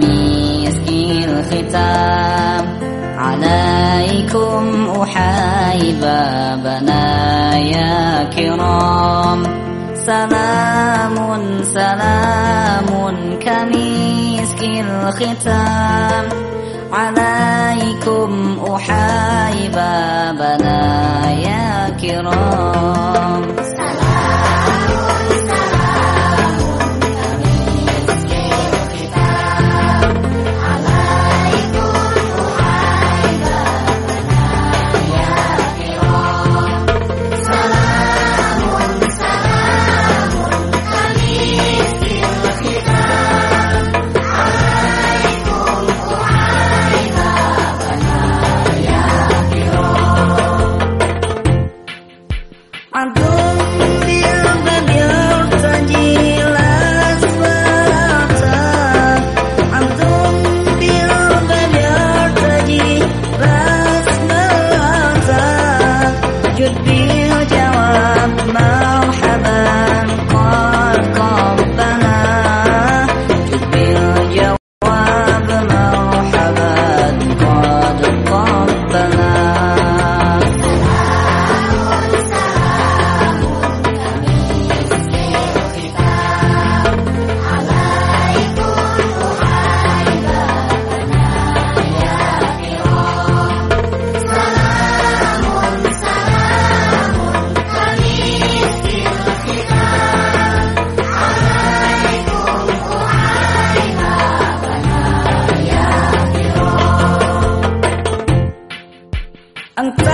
كمسك الختام. عليكم أحايب بنايا كرام سلام سلام كمسك الختام. عليكم أحايب بنايا كرام ang